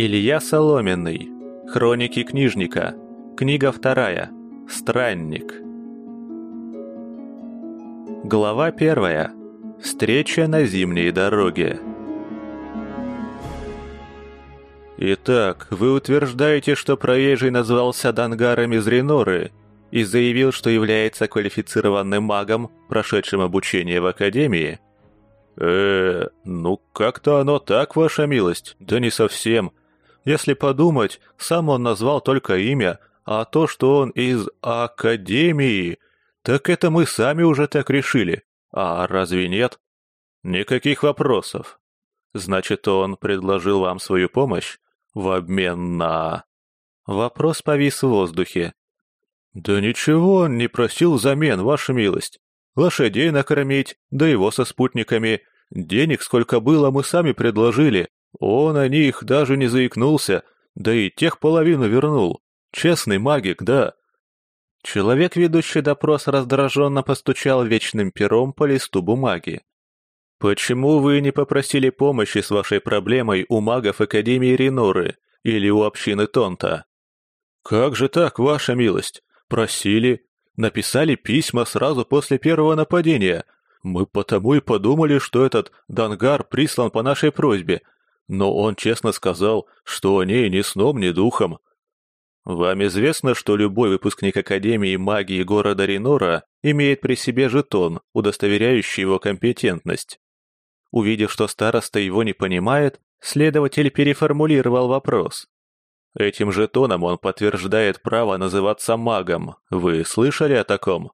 Илья Соломенный. Хроники книжника. Книга вторая. Странник. Глава первая. Встреча на зимней дороге. Итак, вы утверждаете, что проезжий назвался Дангаром из Реноры и заявил, что является квалифицированным магом, прошедшим обучение в Академии? э ну как-то оно так, ваша милость, да не совсем. Если подумать, сам он назвал только имя, а то, что он из Академии, так это мы сами уже так решили. А разве нет? Никаких вопросов. Значит, он предложил вам свою помощь в обмен на... Вопрос повис в воздухе. «Да ничего он не просил взамен, ваша милость. Лошадей накормить, да его со спутниками. Денег сколько было, мы сами предложили. Он о них даже не заикнулся, да и тех половину вернул. Честный магик, да. Человек, ведущий допрос, раздраженно постучал вечным пером по листу бумаги. «Почему вы не попросили помощи с вашей проблемой у магов Академии Реноры или у общины Тонта?» «Как же так, ваша милость? Просили. Написали письма сразу после первого нападения. Мы потому и подумали, что этот Дангар прислан по нашей просьбе, но он честно сказал, что о ней ни сном, ни духом. Вам известно, что любой выпускник Академии магии города Ренора имеет при себе жетон, удостоверяющий его компетентность. Увидев, что староста его не понимает, следователь переформулировал вопрос. Этим жетоном он подтверждает право называться магом. Вы слышали о таком?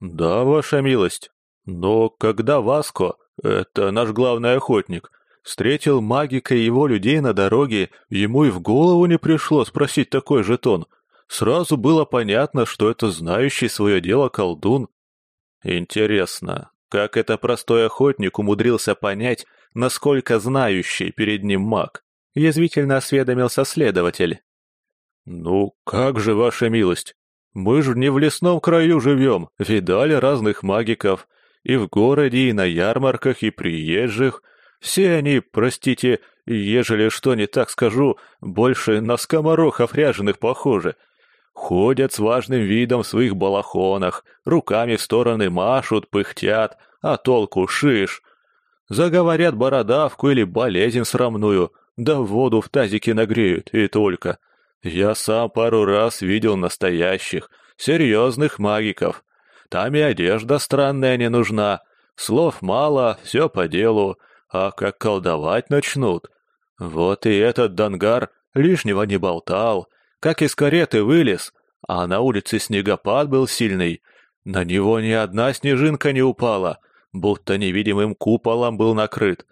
Да, ваша милость. Но когда Васко, это наш главный охотник, Встретил магика и его людей на дороге, ему и в голову не пришло спросить такой жетон. Сразу было понятно, что это знающий свое дело колдун. Интересно, как это простой охотник умудрился понять, насколько знающий перед ним маг? Язвительно осведомился следователь. «Ну, как же, ваша милость? Мы же не в лесном краю живем, видали разных магиков. И в городе, и на ярмарках, и приезжих. Все они, простите, ежели что не так скажу, больше на скоморохов ряженых похожи. Ходят с важным видом в своих балахонах, руками в стороны машут, пыхтят, а толку шиш. Заговорят бородавку или болезнь срамную, да воду в тазике нагреют, и только. Я сам пару раз видел настоящих, серьезных магиков. Там и одежда странная не нужна, слов мало, все по делу, а как колдовать начнут. Вот и этот Дангар лишнего не болтал, как из кареты вылез, а на улице снегопад был сильный. На него ни одна снежинка не упала, будто невидимым куполом был накрыт.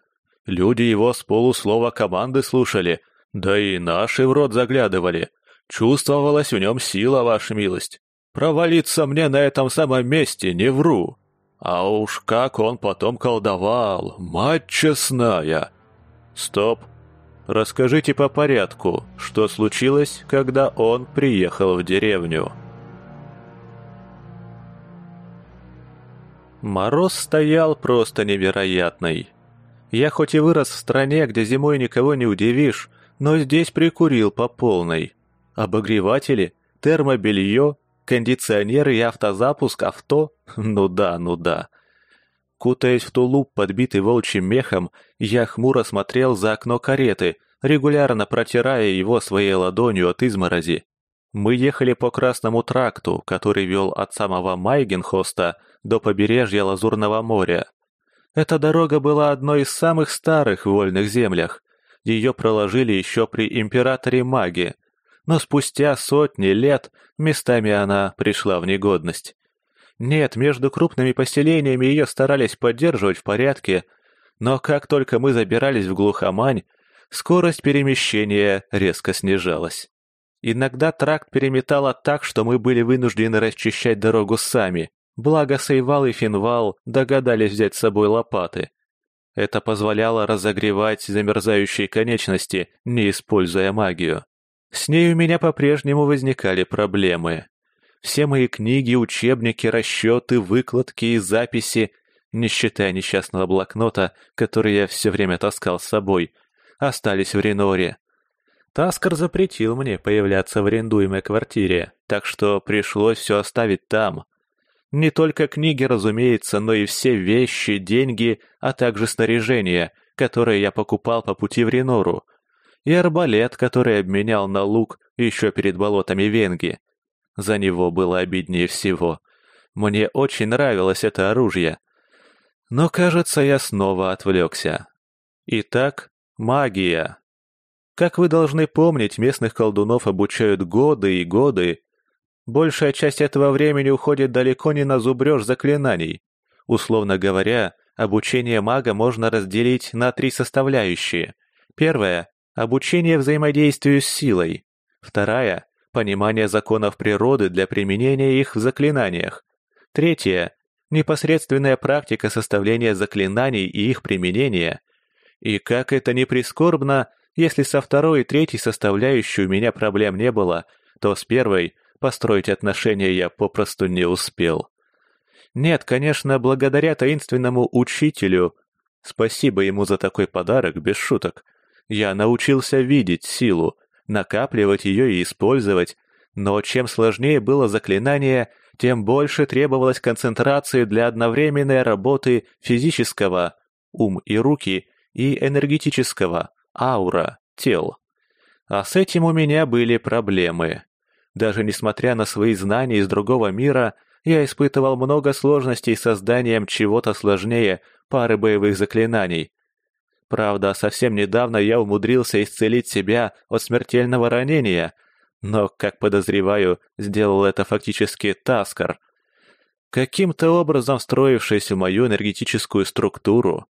Люди его с полуслова команды слушали, да и наши в рот заглядывали. Чувствовалась в нем сила, ваша милость. Провалиться мне на этом самом месте, не вру. А уж как он потом колдовал, мать честная! Стоп! Расскажите по порядку, что случилось, когда он приехал в деревню. Мороз стоял просто невероятный. Я хоть и вырос в стране, где зимой никого не удивишь, но здесь прикурил по полной. Обогреватели, термобелье, Кондиционеры и автозапуск авто? Ну да, ну да. Кутаясь в тулуп, подбитый волчьим мехом, я хмуро смотрел за окно кареты, регулярно протирая его своей ладонью от изморози. Мы ехали по Красному тракту, который вел от самого Майгенхоста до побережья Лазурного моря. Эта дорога была одной из самых старых в вольных землях. Ее проложили еще при императоре Маге, но спустя сотни лет местами она пришла в негодность. Нет, между крупными поселениями ее старались поддерживать в порядке, но как только мы забирались в глухомань, скорость перемещения резко снижалась. Иногда тракт переметало так, что мы были вынуждены расчищать дорогу сами, благо Сейвал и Финвал догадались взять с собой лопаты. Это позволяло разогревать замерзающие конечности, не используя магию. С ней у меня по-прежнему возникали проблемы. Все мои книги, учебники, расчеты, выкладки и записи, не считая несчастного блокнота, который я все время таскал с собой, остались в Реноре. Таскар запретил мне появляться в арендуемой квартире, так что пришлось все оставить там. Не только книги, разумеется, но и все вещи, деньги, а также снаряжение, которое я покупал по пути в Ренору, и арбалет, который обменял на лук еще перед болотами Венги. За него было обиднее всего. Мне очень нравилось это оружие. Но, кажется, я снова отвлекся. Итак, магия. Как вы должны помнить, местных колдунов обучают годы и годы. Большая часть этого времени уходит далеко не на зубрёж заклинаний. Условно говоря, обучение мага можно разделить на три составляющие. Первая – обучение взаимодействию с силой. Вторая – понимание законов природы для применения их в заклинаниях. Третья – непосредственная практика составления заклинаний и их применения. И как это ни прискорбно, если со второй и третьей составляющей у меня проблем не было, то с первой построить отношения я попросту не успел. Нет, конечно, благодаря таинственному учителю, спасибо ему за такой подарок, без шуток, я научился видеть силу, накапливать ее и использовать, но чем сложнее было заклинание, тем больше требовалось концентрации для одновременной работы физического, ум и руки, и энергетического, аура, тел. А с этим у меня были проблемы. Даже несмотря на свои знания из другого мира, я испытывал много сложностей с созданием чего-то сложнее пары боевых заклинаний. Правда, совсем недавно я умудрился исцелить себя от смертельного ранения, но, как подозреваю, сделал это фактически Таскар, каким-то образом встроившись в мою энергетическую структуру.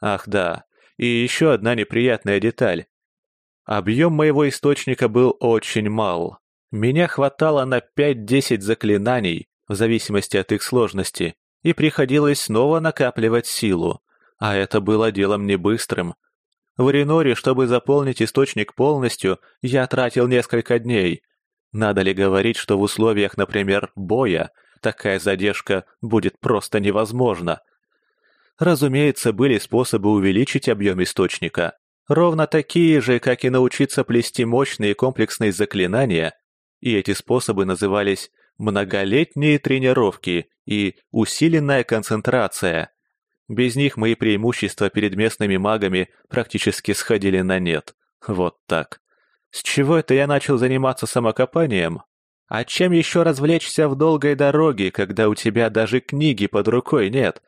Ах да, и еще одна неприятная деталь. Объем моего источника был очень мал. Меня хватало на 5-10 заклинаний, в зависимости от их сложности, и приходилось снова накапливать силу. А это было делом не быстрым. В Реноре, чтобы заполнить источник полностью, я тратил несколько дней. Надо ли говорить, что в условиях, например, боя, такая задержка будет просто невозможна? Разумеется, были способы увеличить объем источника. Ровно такие же, как и научиться плести мощные комплексные заклинания. И эти способы назывались многолетние тренировки и усиленная концентрация. Без них мои преимущества перед местными магами практически сходили на нет. Вот так. С чего это я начал заниматься самокопанием? А чем еще развлечься в долгой дороге, когда у тебя даже книги под рукой нет?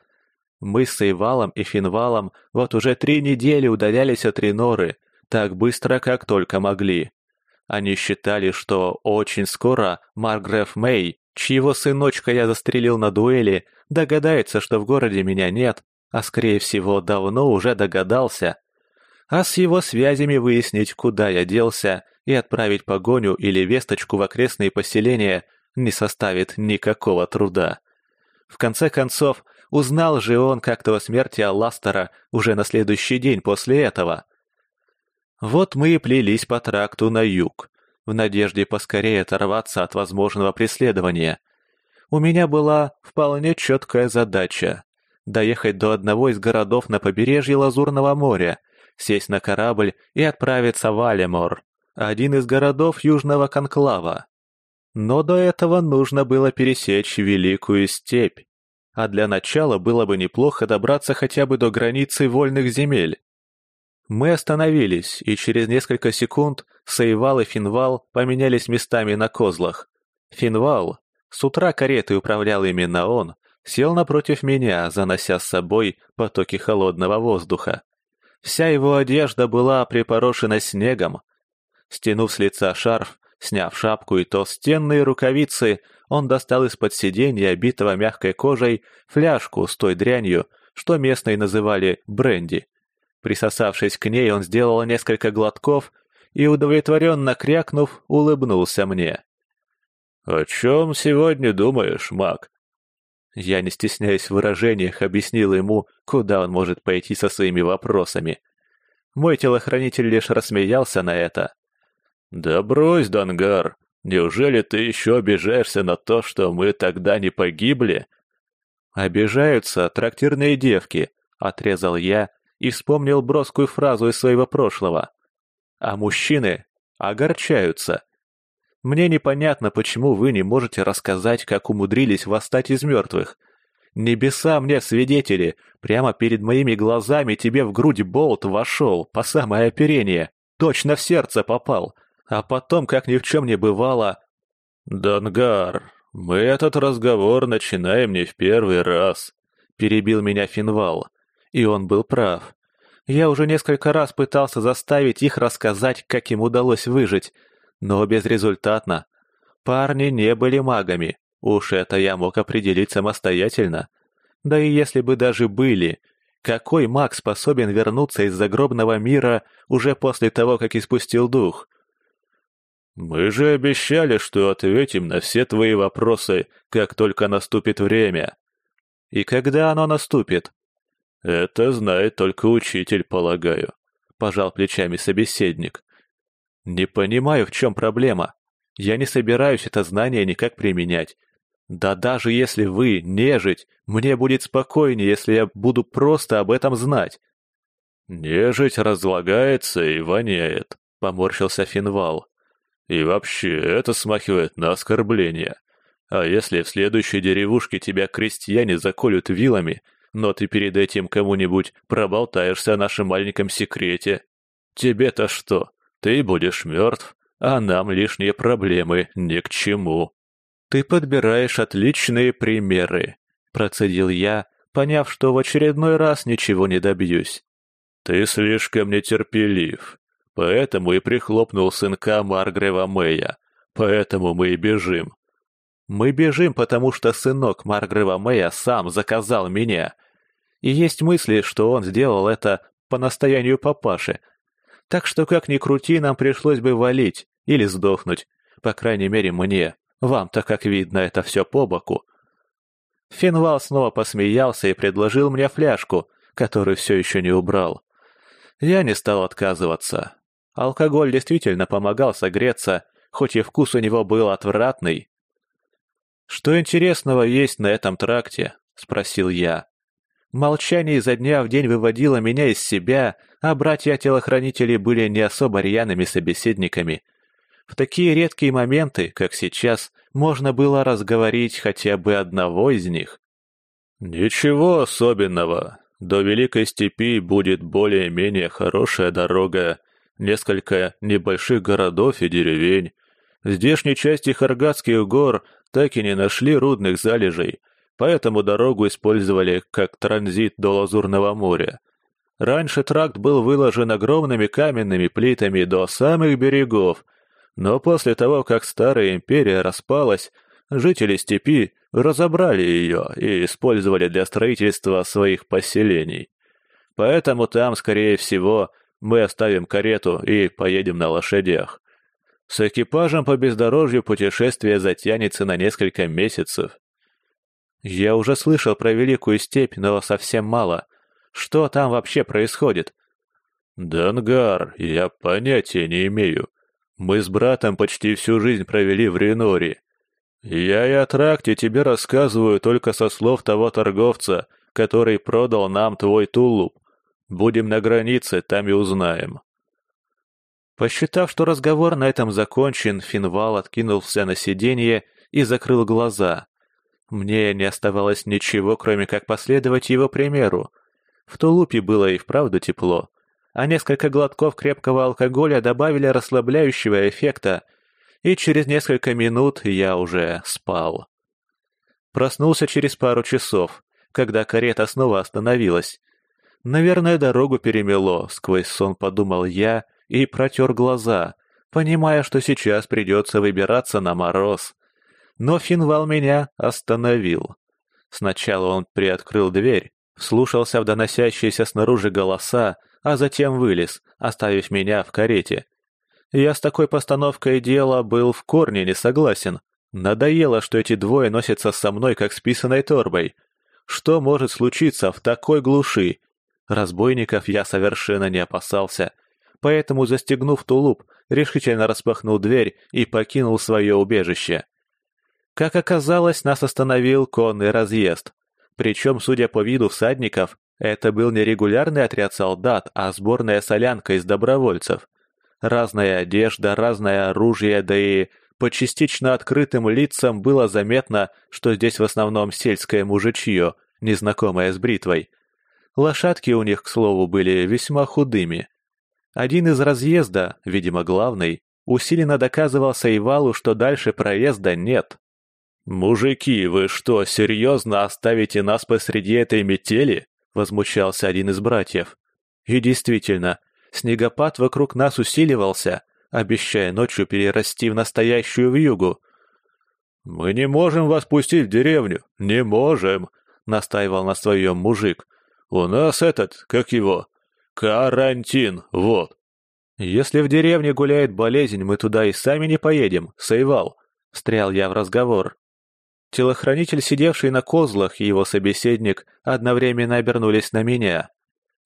Мы с Эйвалом и Финвалом вот уже три недели удалялись от Реноры, так быстро, как только могли. Они считали, что очень скоро Маргреф Мэй, чьего сыночка я застрелил на дуэли, догадается, что в городе меня нет, а скорее всего давно уже догадался. А с его связями выяснить, куда я делся, и отправить погоню или весточку в окрестные поселения не составит никакого труда. В конце концов, Узнал же он как-то о смерти Алластера уже на следующий день после этого. Вот мы и плелись по тракту на юг, в надежде поскорее оторваться от возможного преследования. У меня была вполне четкая задача — доехать до одного из городов на побережье Лазурного моря, сесть на корабль и отправиться в Алемор, один из городов Южного Конклава. Но до этого нужно было пересечь Великую Степь а для начала было бы неплохо добраться хотя бы до границы вольных земель. Мы остановились, и через несколько секунд Сейвал и Финвал поменялись местами на козлах. Финвал, с утра каретой управлял именно он, сел напротив меня, занося с собой потоки холодного воздуха. Вся его одежда была припорошена снегом. Стянув с лица шарф, сняв шапку и толстенные рукавицы, он достал из-под сиденья, обитого мягкой кожей, фляжку с той дрянью, что местные называли бренди. Присосавшись к ней, он сделал несколько глотков и, удовлетворенно крякнув, улыбнулся мне. «О чем сегодня думаешь, маг?» Я, не стесняясь в выражениях, объяснил ему, куда он может пойти со своими вопросами. Мой телохранитель лишь рассмеялся на это. «Да брось, Дангар, Неужели ты еще обижаешься на то, что мы тогда не погибли?» «Обижаются трактирные девки», — отрезал я и вспомнил броскую фразу из своего прошлого. а мужчины огорчаются. Мне непонятно, почему вы не можете рассказать, как умудрились восстать из мертвых. Небеса мне свидетели, прямо перед моими глазами тебе в грудь болт вошел, по самое оперение, точно в сердце попал, а потом, как ни в чем не бывало... «Дангар, мы этот разговор начинаем не в первый раз», — перебил меня Финвал. И он был прав. Я уже несколько раз пытался заставить их рассказать, как им удалось выжить, но безрезультатно. Парни не были магами, уж это я мог определить самостоятельно. Да и если бы даже были, какой маг способен вернуться из загробного мира уже после того, как испустил дух? «Мы же обещали, что ответим на все твои вопросы, как только наступит время». «И когда оно наступит?» «Это знает только учитель, полагаю», — пожал плечами собеседник. «Не понимаю, в чем проблема. Я не собираюсь это знание никак применять. Да даже если вы нежить, мне будет спокойнее, если я буду просто об этом знать». «Нежить разлагается и воняет», — поморщился Финвал. «И вообще, это смахивает на оскорбление. А если в следующей деревушке тебя крестьяне заколют вилами, но ты перед этим кому-нибудь проболтаешься о нашем маленьком секрете. Тебе-то что? Ты будешь мертв, а нам лишние проблемы ни к чему. Ты подбираешь отличные примеры, процедил я, поняв, что в очередной раз ничего не добьюсь. Ты слишком нетерпелив, поэтому и прихлопнул сынка Маргрева Мэя, поэтому мы и бежим. Мы бежим, потому что сынок Маргрева Мэя сам заказал меня. И есть мысли, что он сделал это по настоянию папаши. Так что, как ни крути, нам пришлось бы валить или сдохнуть. По крайней мере, мне. Вам-то, как видно, это все по боку. Финвал снова посмеялся и предложил мне фляжку, которую все еще не убрал. Я не стал отказываться. Алкоголь действительно помогал согреться, хоть и вкус у него был отвратный, «Что интересного есть на этом тракте?» — спросил я. Молчание изо дня в день выводило меня из себя, а братья-телохранители были не особо рьяными собеседниками. В такие редкие моменты, как сейчас, можно было разговорить хотя бы одного из них. «Ничего особенного. До Великой Степи будет более-менее хорошая дорога, несколько небольших городов и деревень. В здешней части Харгатских гор так и не нашли рудных залежей, поэтому дорогу использовали как транзит до Лазурного моря. Раньше тракт был выложен огромными каменными плитами до самых берегов, но после того, как Старая Империя распалась, жители степи разобрали ее и использовали для строительства своих поселений. Поэтому там, скорее всего, мы оставим карету и поедем на лошадях. С экипажем по бездорожью путешествие затянется на несколько месяцев. Я уже слышал про Великую Степь, но совсем мало. Что там вообще происходит? Дангар, я понятия не имею. Мы с братом почти всю жизнь провели в Реноре. Я и о тракте тебе рассказываю только со слов того торговца, который продал нам твой тулуп. Будем на границе, там и узнаем. Посчитав, что разговор на этом закончен, Финвал откинулся на сиденье и закрыл глаза. Мне не оставалось ничего, кроме как последовать его примеру. В тулупе было и вправду тепло, а несколько глотков крепкого алкоголя добавили расслабляющего эффекта, и через несколько минут я уже спал. Проснулся через пару часов, когда карета снова остановилась. Наверное, дорогу перемело, сквозь сон подумал я и протер глаза, понимая, что сейчас придется выбираться на мороз. Но Финвал меня остановил. Сначала он приоткрыл дверь, вслушался в доносящиеся снаружи голоса, а затем вылез, оставив меня в карете. Я с такой постановкой дела был в корне не согласен. Надоело, что эти двое носятся со мной, как с писаной торбой. Что может случиться в такой глуши? Разбойников я совершенно не опасался поэтому, застегнув тулуп, решительно распахнул дверь и покинул свое убежище. Как оказалось, нас остановил конный разъезд. Причем, судя по виду всадников, это был не регулярный отряд солдат, а сборная солянка из добровольцев. Разная одежда, разное оружие, да и по частично открытым лицам было заметно, что здесь в основном сельское мужичье, незнакомое с бритвой. Лошадки у них, к слову, были весьма худыми. Один из разъезда, видимо главный, усиленно доказывал Сейвалу, что дальше проезда нет. «Мужики, вы что, серьезно оставите нас посреди этой метели?» — возмущался один из братьев. И действительно, снегопад вокруг нас усиливался, обещая ночью перерасти в настоящую вьюгу. «Мы не можем вас пустить в деревню, не можем», — настаивал на своем мужик. «У нас этот, как его, карантин, вот». «Если в деревне гуляет болезнь, мы туда и сами не поедем, Сейвал», — встрял я в разговор. Телохранитель, сидевший на козлах, и его собеседник одновременно обернулись на меня.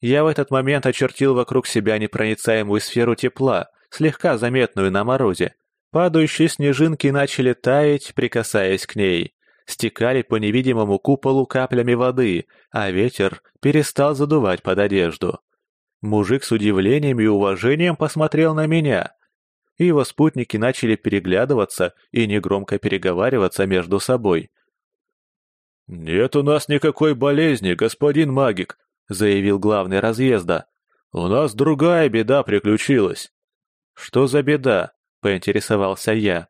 Я в этот момент очертил вокруг себя непроницаемую сферу тепла, слегка заметную на морозе. Падающие снежинки начали таять, прикасаясь к ней. Стекали по невидимому куполу каплями воды, а ветер перестал задувать под одежду. Мужик с удивлением и уважением посмотрел на меня и его спутники начали переглядываться и негромко переговариваться между собой. «Нет у нас никакой болезни, господин магик», — заявил главный разъезда. «У нас другая беда приключилась». «Что за беда?» — поинтересовался я.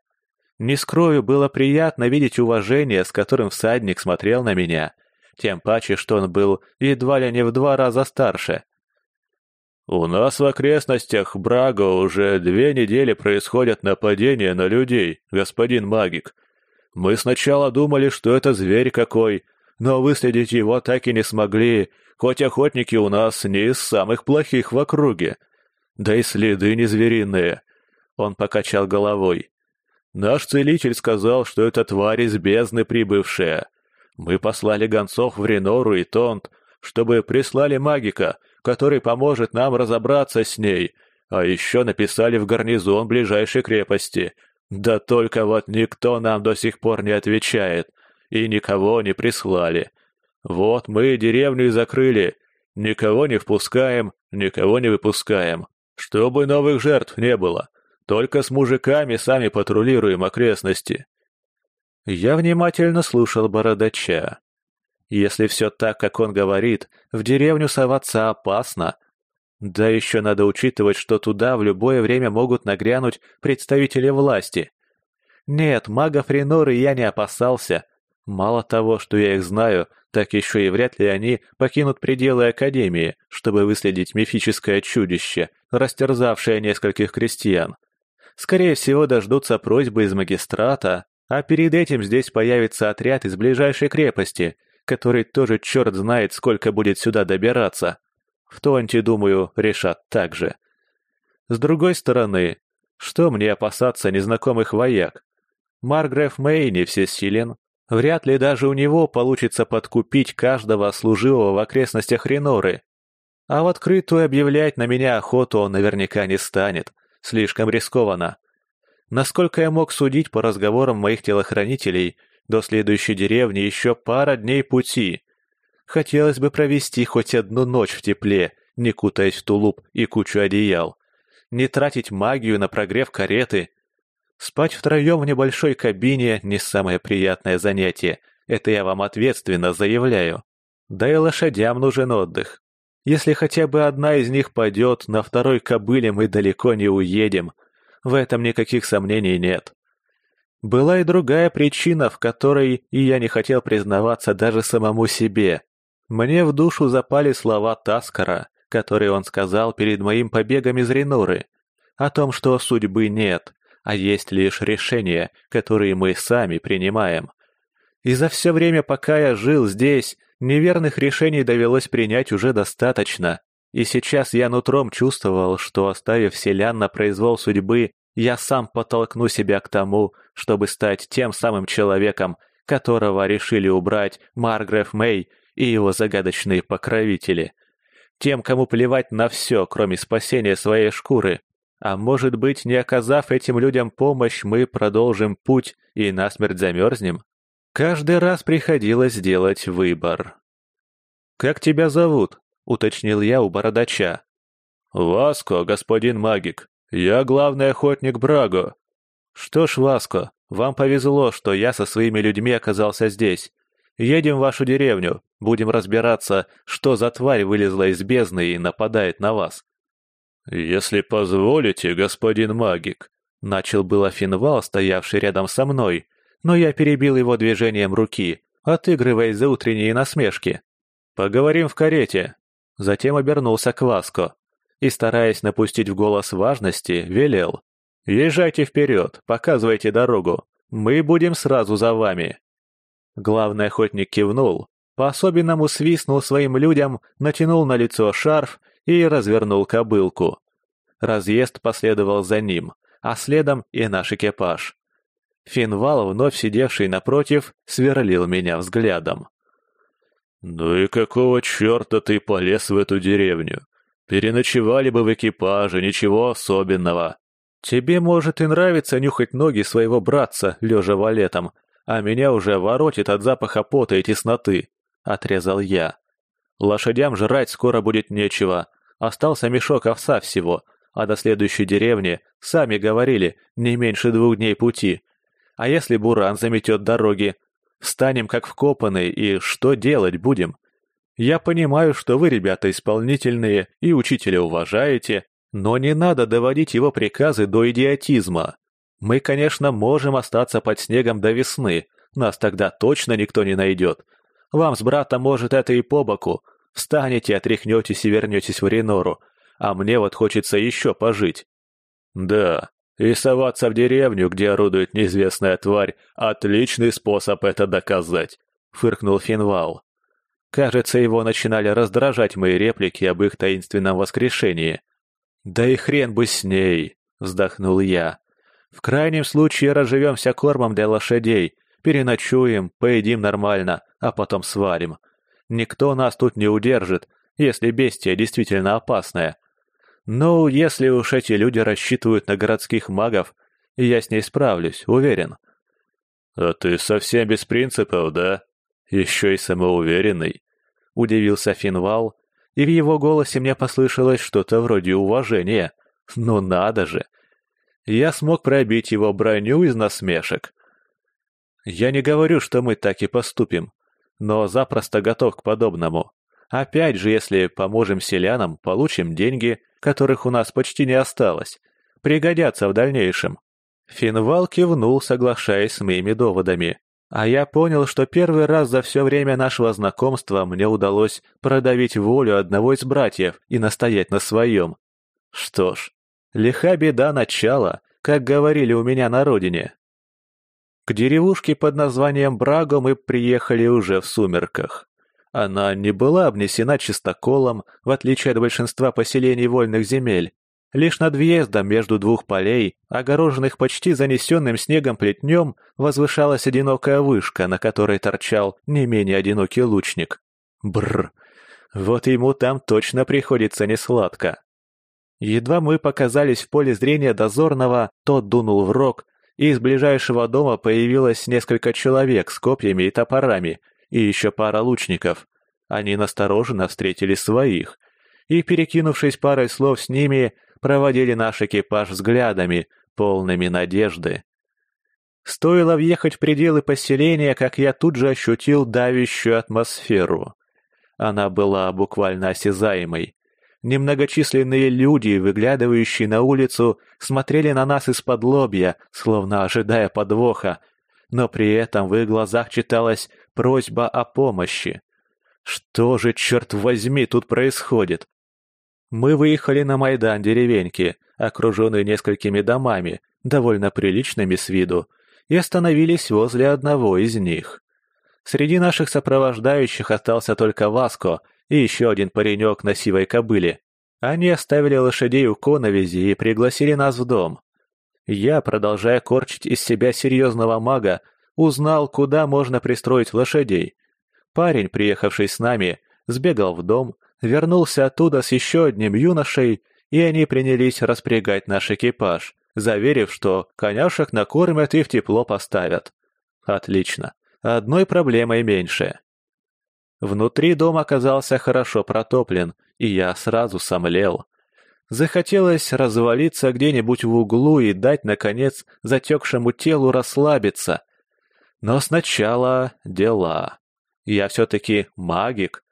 Не скрою, было приятно видеть уважение, с которым всадник смотрел на меня, тем паче, что он был едва ли не в два раза старше. У нас в окрестностях Брага уже две недели происходят нападения на людей, господин магик. Мы сначала думали, что это зверь какой, но выследить его так и не смогли, хоть охотники у нас не из самых плохих в округе. Да и следы не звериные. Он покачал головой. Наш целитель сказал, что это тварь из бездны прибывшая. Мы послали гонцов в Ренору и Тонт, чтобы прислали магика, который поможет нам разобраться с ней, а еще написали в гарнизон ближайшей крепости. Да только вот никто нам до сих пор не отвечает, и никого не прислали. Вот мы деревню и закрыли, никого не впускаем, никого не выпускаем, чтобы новых жертв не было. Только с мужиками сами патрулируем окрестности. Я внимательно слушал бородача. Если все так, как он говорит, в деревню соваться опасно. Да еще надо учитывать, что туда в любое время могут нагрянуть представители власти. Нет, магов Реноры я не опасался. Мало того, что я их знаю, так еще и вряд ли они покинут пределы Академии, чтобы выследить мифическое чудище, растерзавшее нескольких крестьян. Скорее всего, дождутся просьбы из магистрата, а перед этим здесь появится отряд из ближайшей крепости, который тоже черт знает, сколько будет сюда добираться. В Тонте, думаю, решат так же. С другой стороны, что мне опасаться незнакомых вояк? Маргреф Мэй не всесилен. Вряд ли даже у него получится подкупить каждого служивого в окрестностях Реноры. А в открытую объявлять на меня охоту он наверняка не станет. Слишком рискованно. Насколько я мог судить по разговорам моих телохранителей, до следующей деревни еще пара дней пути. Хотелось бы провести хоть одну ночь в тепле, не кутаясь в тулуп и кучу одеял. Не тратить магию на прогрев кареты. Спать втроем в небольшой кабине – не самое приятное занятие. Это я вам ответственно заявляю. Да и лошадям нужен отдых. Если хотя бы одна из них падет, на второй кобыле мы далеко не уедем. В этом никаких сомнений нет. Была и другая причина, в которой и я не хотел признаваться даже самому себе. Мне в душу запали слова Таскара, которые он сказал перед моим побегом из Ренуры, о том, что судьбы нет, а есть лишь решения, которые мы сами принимаем. И за все время, пока я жил здесь, неверных решений довелось принять уже достаточно, и сейчас я нутром чувствовал, что, оставив селян на произвол судьбы, я сам подтолкну себя к тому, чтобы стать тем самым человеком, которого решили убрать Маргреф Мэй и его загадочные покровители. Тем, кому плевать на все, кроме спасения своей шкуры. А может быть, не оказав этим людям помощь, мы продолжим путь и насмерть замерзнем? Каждый раз приходилось делать выбор. «Как тебя зовут?» — уточнил я у бородача. «Васко, господин магик», Я главный охотник Браго». «Что ж, Васко, вам повезло, что я со своими людьми оказался здесь. Едем в вашу деревню, будем разбираться, что за тварь вылезла из бездны и нападает на вас». «Если позволите, господин магик», — начал было Финвал, стоявший рядом со мной, но я перебил его движением руки, отыгрывая за утренние насмешки. «Поговорим в карете». Затем обернулся к Васко и, стараясь напустить в голос важности, велел. «Езжайте вперед, показывайте дорогу. Мы будем сразу за вами». Главный охотник кивнул, по-особенному свистнул своим людям, натянул на лицо шарф и развернул кобылку. Разъезд последовал за ним, а следом и наш экипаж. Финвал, вновь сидевший напротив, сверлил меня взглядом. «Ну и какого черта ты полез в эту деревню? Переночевали бы в экипаже, ничего особенного. Тебе, может, и нравится нюхать ноги своего братца, лежа валетом, а меня уже воротит от запаха пота и тесноты», — отрезал я. «Лошадям жрать скоро будет нечего. Остался мешок овса всего, а до следующей деревни, сами говорили, не меньше двух дней пути. А если буран заметет дороги? Встанем как вкопанные, и что делать будем? Я понимаю, что вы, ребята, исполнительные и учителя уважаете, но не надо доводить его приказы до идиотизма. Мы, конечно, можем остаться под снегом до весны, нас тогда точно никто не найдет. Вам с братом, может, это и по боку. Встанете, отряхнетесь и вернетесь в Ренору, а мне вот хочется еще пожить. Да, и соваться в деревню, где орудует неизвестная тварь, отличный способ это доказать», — фыркнул Финвал. Кажется, его начинали раздражать мои реплики об их таинственном воскрешении. «Да и хрен бы с ней!» — вздохнул я. «В крайнем случае разживемся кормом для лошадей, переночуем, поедим нормально, а потом сварим. Никто нас тут не удержит, если бестия действительно опасная. Ну, если уж эти люди рассчитывают на городских магов, я с ней справлюсь, уверен. А ты совсем без принципов, да? Еще и самоуверенный. Удивился Финвал, и в его голосе мне послышалось что-то вроде уважения. Ну надо же! Я смог пробить его броню из насмешек. Я не говорю, что мы так и поступим, но запросто готов к подобному. Опять же, если поможем селянам, получим деньги которых у нас почти не осталось, пригодятся в дальнейшем. Финвал кивнул, соглашаясь с моими доводами. А я понял, что первый раз за все время нашего знакомства мне удалось продавить волю одного из братьев и настоять на своем. Что ж, лиха беда начала, как говорили у меня на родине. К деревушке под названием Браго мы приехали уже в сумерках. Она не была обнесена чистоколом, в отличие от большинства поселений вольных земель. Лишь над въездом между двух полей, огороженных почти занесенным снегом плетнем, возвышалась одинокая вышка, на которой торчал не менее одинокий лучник. Бррр, вот ему там точно приходится несладко. Едва мы показались в поле зрения дозорного, тот дунул в рог, и из ближайшего дома появилось несколько человек с копьями и топорами – и еще пара лучников. Они настороженно встретили своих и, перекинувшись парой слов с ними, проводили наш экипаж взглядами, полными надежды. Стоило въехать в пределы поселения, как я тут же ощутил давящую атмосферу. Она была буквально осязаемой. Немногочисленные люди, выглядывающие на улицу, смотрели на нас из-под лобья, словно ожидая подвоха, но при этом в их глазах читалась просьба о помощи. Что же, черт возьми, тут происходит? Мы выехали на Майдан деревеньки, окруженные несколькими домами, довольно приличными с виду, и остановились возле одного из них. Среди наших сопровождающих остался только Васко и еще один паренек на сивой кобыле. Они оставили лошадей у коновизи и пригласили нас в дом. Я, продолжая корчить из себя серьезного мага, узнал, куда можно пристроить лошадей. Парень, приехавший с нами, сбегал в дом, вернулся оттуда с еще одним юношей, и они принялись распрягать наш экипаж, заверив, что коняшек накормят и в тепло поставят. Отлично. Одной проблемой меньше. Внутри дом оказался хорошо протоплен, и я сразу сомлел. Захотелось развалиться где-нибудь в углу и дать, наконец, затекшему телу расслабиться. Но сначала дела. Я все-таки магик.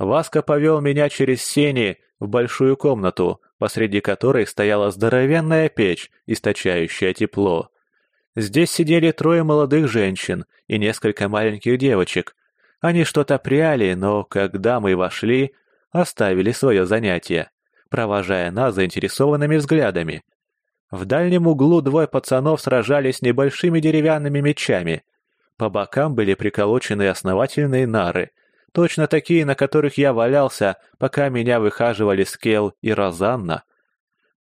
Васка повел меня через сени в большую комнату, посреди которой стояла здоровенная печь, источающая тепло. Здесь сидели трое молодых женщин и несколько маленьких девочек. Они что-то пряли, но когда мы вошли, оставили свое занятие, провожая нас заинтересованными взглядами. В дальнем углу двое пацанов сражались небольшими деревянными мечами. По бокам были приколочены основательные нары, точно такие, на которых я валялся, пока меня выхаживали Скел и Розанна.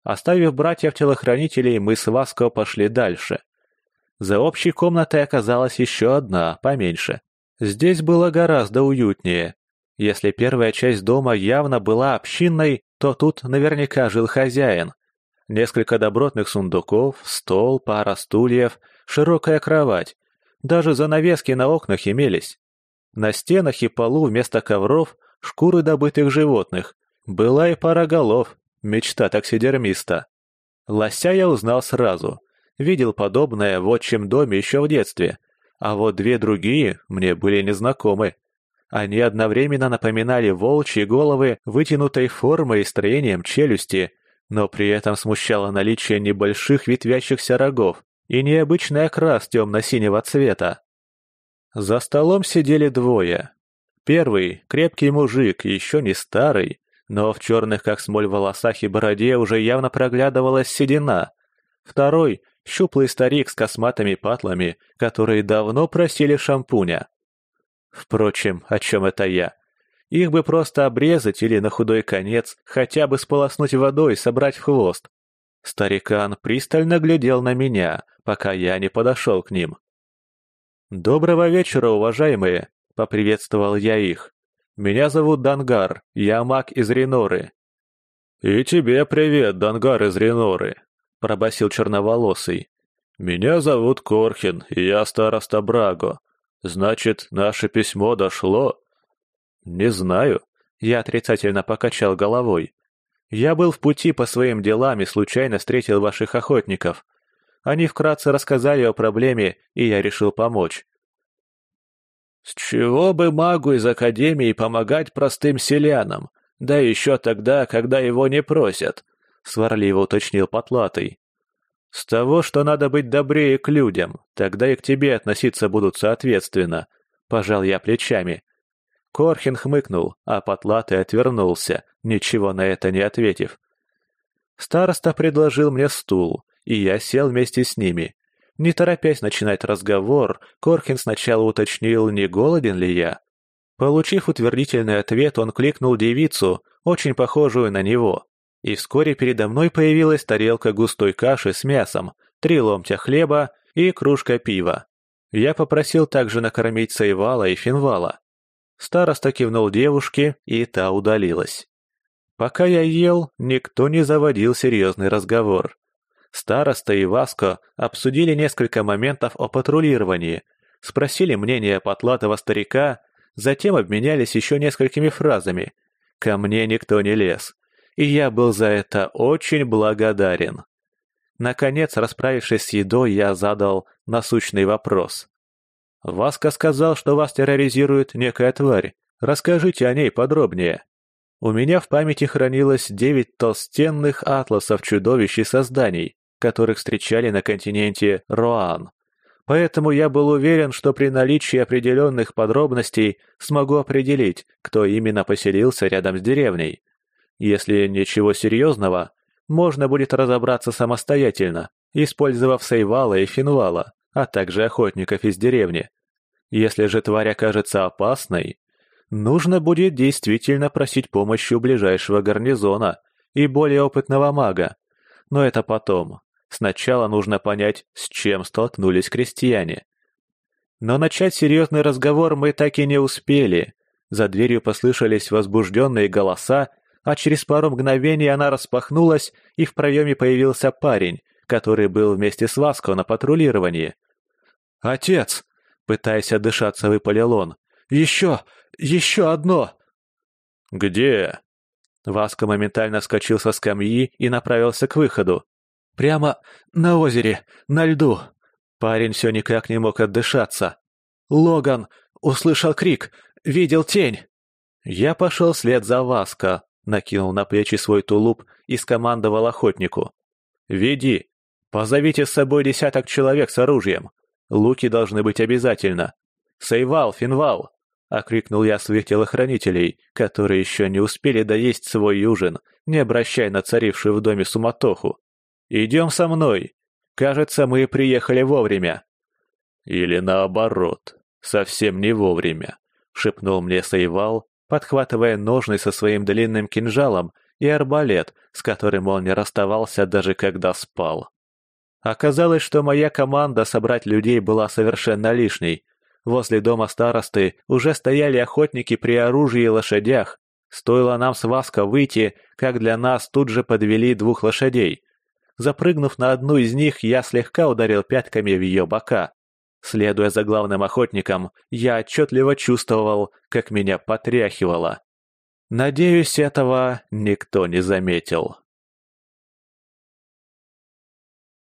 Оставив братьев-телохранителей, мы с Васко пошли дальше. За общей комнатой оказалась еще одна, поменьше. Здесь было гораздо уютнее. Если первая часть дома явно была общинной, то тут наверняка жил хозяин. Несколько добротных сундуков, стол, пара стульев, широкая кровать. Даже занавески на окнах имелись. На стенах и полу вместо ковров шкуры добытых животных. Была и пара голов, мечта таксидермиста. Лося я узнал сразу. Видел подобное в отчим доме еще в детстве, а вот две другие мне были незнакомы. Они одновременно напоминали волчьи головы вытянутой формой и строением челюсти, но при этом смущало наличие небольших ветвящихся рогов и необычный окрас темно-синего цвета. За столом сидели двое. Первый — крепкий мужик, еще не старый, но в черных как смоль волосах и бороде уже явно проглядывалась седина. Второй щуплый старик с косматыми патлами, которые давно просили шампуня. Впрочем, о чем это я? Их бы просто обрезать или на худой конец хотя бы сполоснуть водой и собрать в хвост. Старикан пристально глядел на меня, пока я не подошел к ним. «Доброго вечера, уважаемые!» — поприветствовал я их. «Меня зовут Дангар, я маг из Реноры». «И тебе привет, Дангар из Реноры!» — пробасил черноволосый. «Меня зовут Корхин, и я староста Браго. Значит, наше письмо дошло?» «Не знаю». Я отрицательно покачал головой. «Я был в пути по своим делам и случайно встретил ваших охотников. Они вкратце рассказали о проблеме, и я решил помочь». «С чего бы магу из Академии помогать простым селянам? Да еще тогда, когда его не просят», сварливо уточнил Потлатый. «С того, что надо быть добрее к людям, тогда и к тебе относиться будут соответственно», — пожал я плечами. Корхин хмыкнул, а Потлатый отвернулся, ничего на это не ответив. Староста предложил мне стул, и я сел вместе с ними. Не торопясь начинать разговор, Корхин сначала уточнил, не голоден ли я. Получив утвердительный ответ, он кликнул девицу, очень похожую на него и вскоре передо мной появилась тарелка густой каши с мясом, три ломтя хлеба и кружка пива. Я попросил также накормить Сайвала и Финвала. Староста кивнул девушке, и та удалилась. Пока я ел, никто не заводил серьезный разговор. Староста и Васко обсудили несколько моментов о патрулировании, спросили мнение потлатого старика, затем обменялись еще несколькими фразами. Ко мне никто не лез и я был за это очень благодарен. Наконец, расправившись с едой, я задал насущный вопрос. «Васка сказал, что вас терроризирует некая тварь. Расскажите о ней подробнее». У меня в памяти хранилось девять толстенных атласов чудовищ и созданий, которых встречали на континенте Роан. Поэтому я был уверен, что при наличии определенных подробностей смогу определить, кто именно поселился рядом с деревней. Если ничего серьезного, можно будет разобраться самостоятельно, использовав Сейвала и Финвала, а также охотников из деревни. Если же тварь окажется опасной, нужно будет действительно просить помощи у ближайшего гарнизона и более опытного мага. Но это потом. Сначала нужно понять, с чем столкнулись крестьяне. Но начать серьезный разговор мы так и не успели. За дверью послышались возбужденные голоса а через пару мгновений она распахнулась, и в проеме появился парень, который был вместе с Васко на патрулировании. «Отец!» — пытаясь отдышаться, выпалил он. «Еще! Еще одно!» «Где?» Васка моментально вскочил со скамьи и направился к выходу. «Прямо на озере, на льду!» Парень все никак не мог отдышаться. «Логан! Услышал крик! Видел тень!» Я пошел вслед за Васко, накинул на плечи свой тулуп и скомандовал охотнику. «Веди! Позовите с собой десяток человек с оружием. Луки должны быть обязательно. Сейвал, Финвал!» — окрикнул я своих телохранителей, которые еще не успели доесть свой ужин, не обращая на царившую в доме суматоху. «Идем со мной! Кажется, мы приехали вовремя!» «Или наоборот, совсем не вовремя», — шепнул мне Сейвал, подхватывая ножны со своим длинным кинжалом и арбалет, с которым он не расставался даже когда спал. Оказалось, что моя команда собрать людей была совершенно лишней, Возле дома старосты уже стояли охотники при оружии и лошадях. Стоило нам с Васко выйти, как для нас тут же подвели двух лошадей. Запрыгнув на одну из них, я слегка ударил пятками в ее бока. Следуя за главным охотником, я отчетливо чувствовал, как меня потряхивало. Надеюсь, этого никто не заметил.